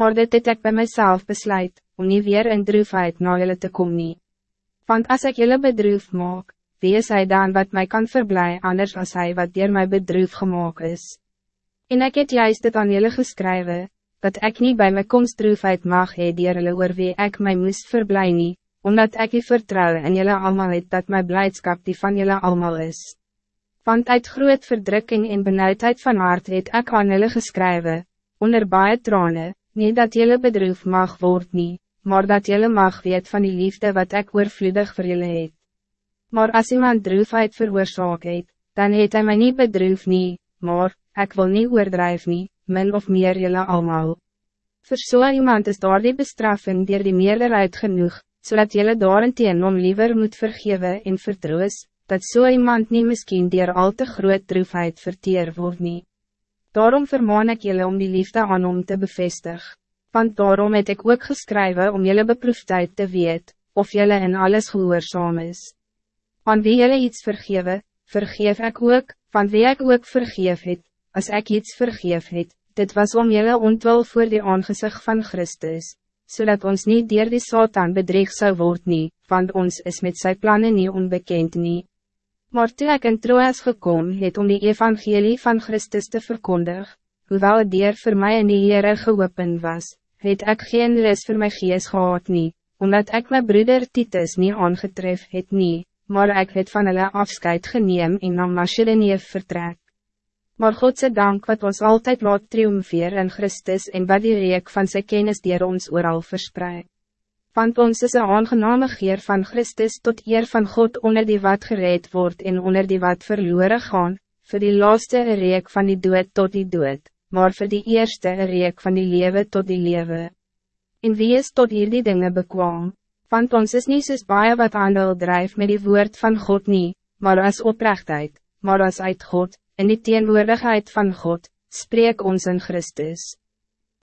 Maar dit het ek bij myself besluit, om niet weer in droefheid na julle te kom nie. Want als ik jullie bedroef maak, wie is hij dan wat mij kan verblij anders als hij wat dier my bedroef gemaakt is? En ik het juist dit aan jullie geschreven, dat ik niet bij mijn komst droefheid mag hee dier hulle oor wie ek my moest verblij nie, omdat ik die vertrouwen in jullie allemaal het dat mijn blijdschap die van jullie allemaal is. Want uit groot verdrukking en benauwdheid van hart het ek aan jullie geschreven, onder baie trane, niet dat jullie bedroef mag word nie, maar dat jullie mag weet van die liefde wat ik oorvloedig voor jullie het. Maar als iemand droefheid veroorzaak het, dan het hij mij niet bedroef nie, maar, ik wil niet oordrijf nie, min of meer jullie allemaal. Voor so iemand is daar die bestraffing die die meerderheid genoeg, zodat jullie daarentien om liever moet vergeven en vertroos, dat zo so iemand niet misschien dier al te groot droefheid verteer word nie. Daarom vermaan ik jullie om die liefde aan om te bevestigen want daarom het ik ook geschreven om jullie beproefdheid te weet, of jullie in alles gehoorzaam is. Van wie jullie iets vergeven, vergeef ik ook, van wie ik ook vergeef het, als ik iets vergeef het, dit was om jullie ontwil voor de aangezicht van Christus, zodat ons niet dier die Satan bedreig zou worden, nie, want ons is met zijn plannen niet onbekend nie. Maar toe ek in Troas gekom het om die evangelie van Christus te verkondigen, hoewel het dier voor mij in die Heere geopen was, het ek geen res voor my gees gehad nie, omdat ik mijn broeder Titus niet aangetref het nie, maar ik het van hulle afscheid geneem en na Macedonië vertrek. Maar Godse dank wat ons altijd laat triomfeer in Christus en wat die reek van zijn kennis dier ons ooral verspreid. Want ons is een aangename geer van Christus tot eer van God onder die wat gereed wordt en onder die wat verloren gaan, voor die laaste reek van die dood tot die dood maar voor die eerste reek van die lewe tot die lewe. En wie is tot hier die dinge bekwaam? Want ons is niet soos baie wat handel drijf met die woord van God niet, maar als oprechtheid, maar als uit God, in die teenwoordigheid van God, spreek ons in Christus.